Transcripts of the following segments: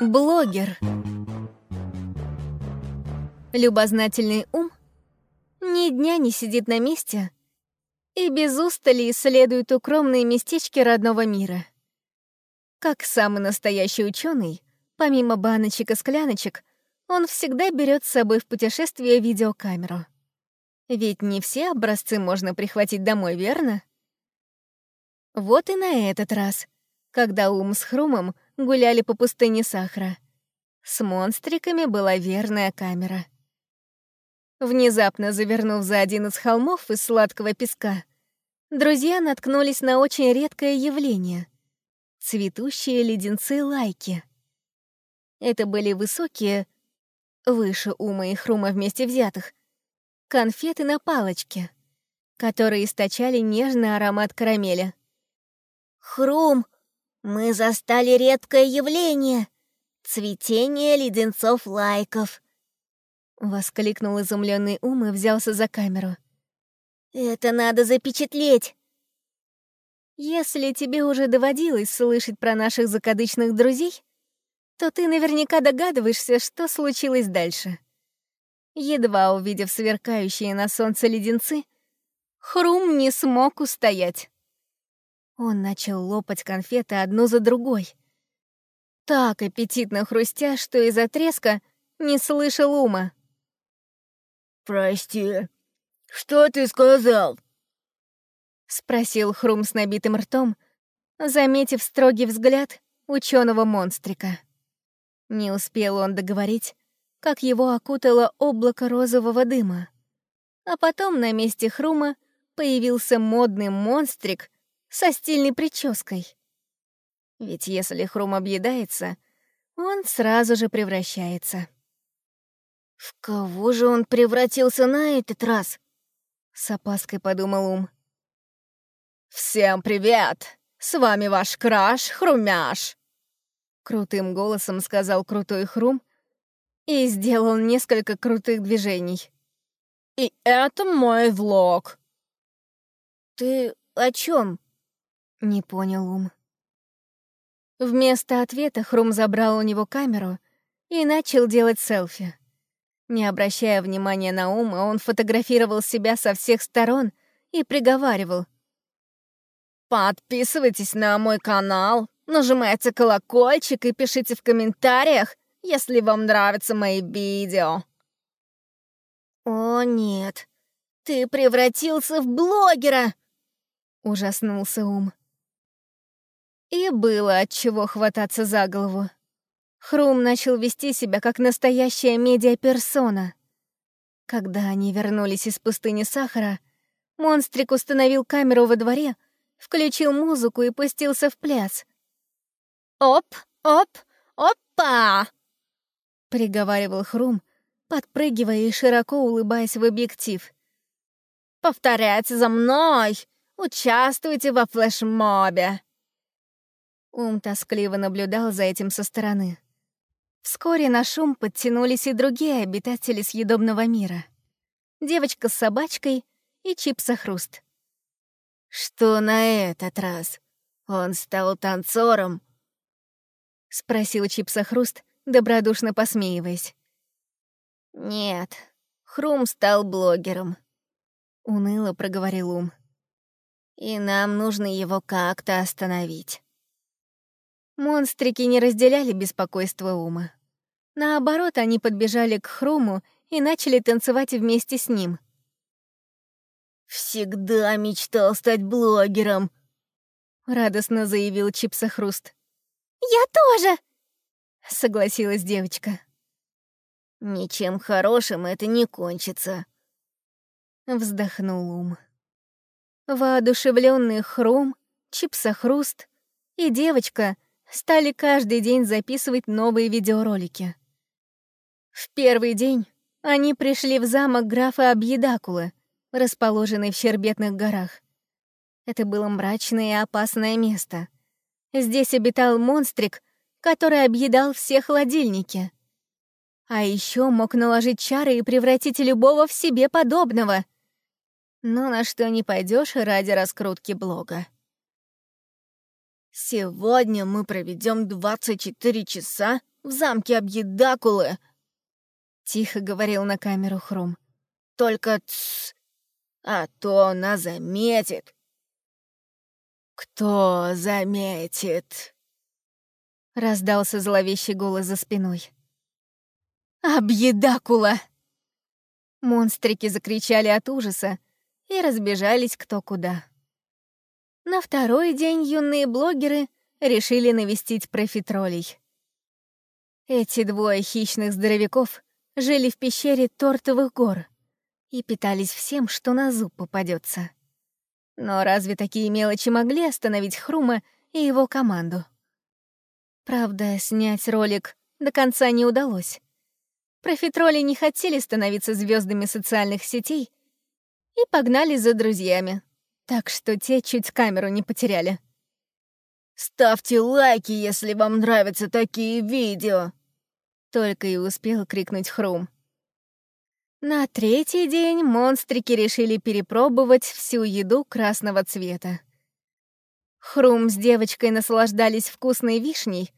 Блогер. Любознательный ум ни дня не сидит на месте и без устали исследует укромные местечки родного мира. Как самый настоящий ученый, помимо баночек и скляночек, он всегда берет с собой в путешествие видеокамеру. Ведь не все образцы можно прихватить домой, верно? Вот и на этот раз, когда Ум с Хрумом гуляли по пустыне Сахара. С монстриками была верная камера. Внезапно завернув за один из холмов из сладкого песка, друзья наткнулись на очень редкое явление — цветущие леденцы-лайки. Это были высокие, выше Ума и Хрума вместе взятых, конфеты на палочке, которые источали нежный аромат карамеля. «Хрум, мы застали редкое явление — цветение леденцов-лайков», — воскликнул изумленный ум и взялся за камеру. «Это надо запечатлеть!» Если тебе уже доводилось слышать про наших закадычных друзей, то ты наверняка догадываешься, что случилось дальше. Едва увидев сверкающие на солнце леденцы, Хрум не смог устоять. Он начал лопать конфеты одну за другой. Так аппетитно хрустя, что из-за треска не слышал ума. «Прости, что ты сказал?» — спросил Хрум с набитым ртом, заметив строгий взгляд ученого монстрика. Не успел он договорить, как его окутало облако розового дыма. А потом на месте Хрума появился модный монстрик со стильной прической. Ведь если Хрум объедается, он сразу же превращается. «В кого же он превратился на этот раз?» — с опаской подумал Ум. «Всем привет! С вами ваш краш Хрумяш!» Крутым голосом сказал крутой Хрум и сделал несколько крутых движений. «И это мой влог!» «Ты о чем? Не понял ум. Вместо ответа Хрум забрал у него камеру и начал делать селфи. Не обращая внимания на ума, он фотографировал себя со всех сторон и приговаривал. «Подписывайтесь на мой канал, нажимайте колокольчик и пишите в комментариях, если вам нравятся мои видео». «О, нет, ты превратился в блогера!» — ужаснулся ум. И было от чего хвататься за голову. Хрум начал вести себя как настоящая медиаперсона. Когда они вернулись из пустыни сахара, монстрик установил камеру во дворе, включил музыку и пустился в пляс. «Оп, оп, опа!» — приговаривал Хрум, подпрыгивая и широко улыбаясь в объектив. «Повторяйте за мной! Участвуйте во флешмобе!» Ум тоскливо наблюдал за этим со стороны. Вскоре на шум подтянулись и другие обитатели съедобного мира. Девочка с собачкой и чипса-хруст. «Что на этот раз? Он стал танцором?» — спросил чипса-хруст, добродушно посмеиваясь. «Нет, Хрум стал блогером», — уныло проговорил Ум. «И нам нужно его как-то остановить». Монстрики не разделяли беспокойство ума. Наоборот, они подбежали к Хруму и начали танцевать вместе с ним. «Всегда мечтал стать блогером», — радостно заявил Чипса Хруст. «Я тоже!» — согласилась девочка. «Ничем хорошим это не кончится», — вздохнул ум. Воодушевленный Хрум, Чипса Хруст и девочка стали каждый день записывать новые видеоролики. В первый день они пришли в замок графа Абьедакулы, расположенный в Щербетных горах. Это было мрачное и опасное место. Здесь обитал монстрик, который объедал все холодильники. А еще мог наложить чары и превратить любого в себе подобного. Но на что не пойдешь ради раскрутки блога. Сегодня мы проведем 24 часа в замке Объедакулы!» Тихо говорил на камеру Хром. «Только тс, а то она заметит!» «Кто заметит?» Раздался зловещий голос за спиной. «Объедакула!» Монстрики закричали от ужаса и разбежались кто куда. На второй день юные блогеры решили навестить профитролей. Эти двое хищных здоровяков жили в пещере Тортовых гор и питались всем, что на зуб попадется. Но разве такие мелочи могли остановить Хрума и его команду? Правда, снять ролик до конца не удалось. Профитроли не хотели становиться звездами социальных сетей и погнали за друзьями, так что те чуть камеру не потеряли. «Ставьте лайки, если вам нравятся такие видео!» Только и успел крикнуть Хрум. На третий день монстрики решили перепробовать всю еду красного цвета. Хрум с девочкой наслаждались вкусной вишней,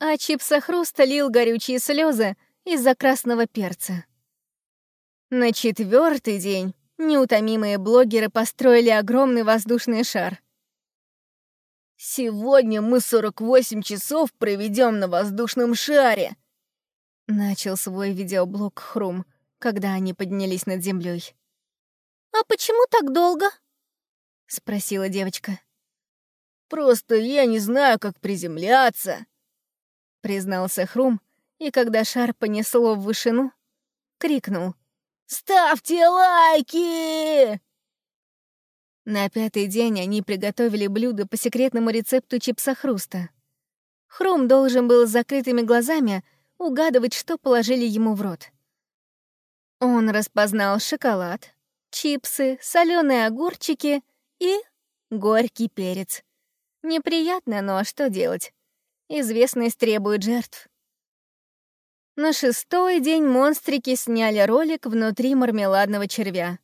а чипса Хруста лил горючие слезы из-за красного перца. На четвертый день неутомимые блогеры построили огромный воздушный шар. «Сегодня мы 48 часов проведем на воздушном шаре!» Начал свой видеоблог Хрум, когда они поднялись над землей. «А почему так долго?» — спросила девочка. «Просто я не знаю, как приземляться», — признался Хрум, и когда шар понесло в вышину, крикнул. «Ставьте лайки!» На пятый день они приготовили блюдо по секретному рецепту чипса Хруста. Хрум должен был с закрытыми глазами угадывать, что положили ему в рот. Он распознал шоколад, чипсы, соленые огурчики и горький перец. Неприятно, но что делать? Известность требует жертв. На шестой день монстрики сняли ролик внутри мармеладного червя.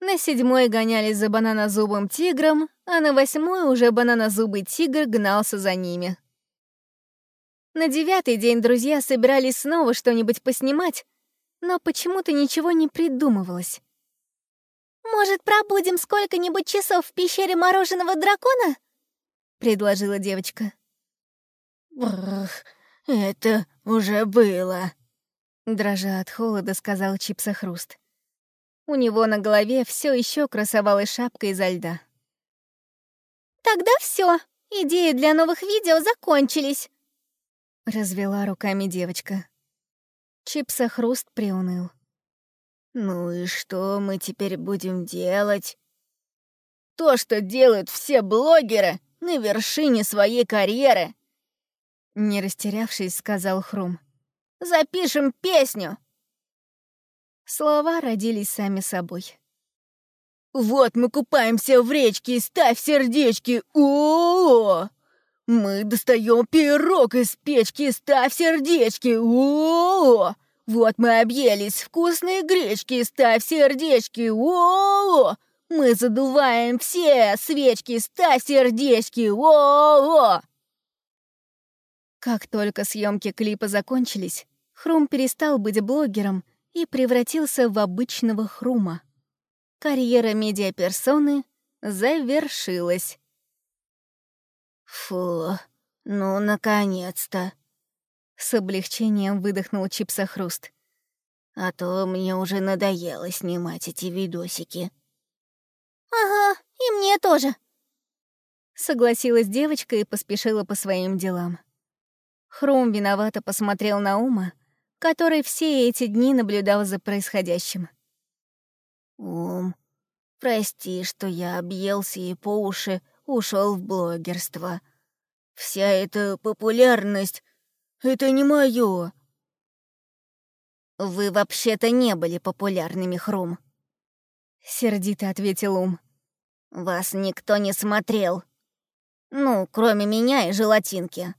На седьмой гонялись за бананозубым тигром, а на восьмой уже бананозубый тигр гнался за ними. На девятый день друзья собирались снова что-нибудь поснимать, но почему-то ничего не придумывалось. «Может, пробудем сколько-нибудь часов в пещере мороженого дракона?» — предложила девочка. «Бррр, это уже было», — дрожа от холода сказал Чипса Хруст. У него на голове все еще красовалась шапка изо льда. «Тогда все, идеи для новых видео закончились», — развела руками девочка. Чипса Хруст приуныл. «Ну и что мы теперь будем делать?» «То, что делают все блогеры на вершине своей карьеры», не растерявшись, сказал Хрум. «Запишем песню!» Слова родились сами собой. «Вот мы купаемся в речке, ставь сердечки! о, -о, -о! Мы достаем пирог из печки, ставь сердечки! о, -о, -о! Вот мы объелись вкусной гречки, ставь сердечки! о, -о, -о! Мы задуваем все свечки, ставь сердечки! о, -о, -о! Как только съемки клипа закончились, Хрум перестал быть блогером и превратился в обычного Хрума. Карьера медиаперсоны завершилась. «Фу, ну, наконец-то!» С облегчением выдохнул Чипса Хруст. «А то мне уже надоело снимать эти видосики». «Ага, и мне тоже», — согласилась девочка и поспешила по своим делам. Хрум виновато посмотрел на Ума, который все эти дни наблюдал за происходящим. «Ум, прости, что я объелся и по уши ушел в блогерство. Вся эта популярность — это не моё». «Вы вообще-то не были популярными, Хрум», — сердито ответил Ум. «Вас никто не смотрел. Ну, кроме меня и желатинки».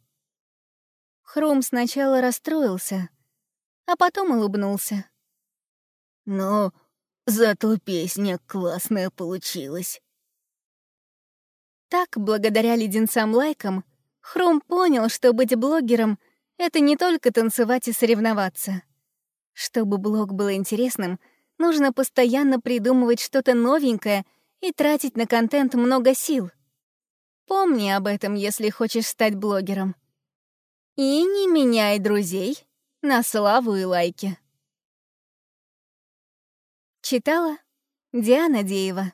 Хром сначала расстроился, а потом улыбнулся. Но зато песня классная получилась». Так, благодаря леденцам-лайкам, Хром понял, что быть блогером — это не только танцевать и соревноваться. Чтобы блог был интересным, нужно постоянно придумывать что-то новенькое и тратить на контент много сил. Помни об этом, если хочешь стать блогером — и не меняй друзей на славу и лайки. Читала Диана Деева.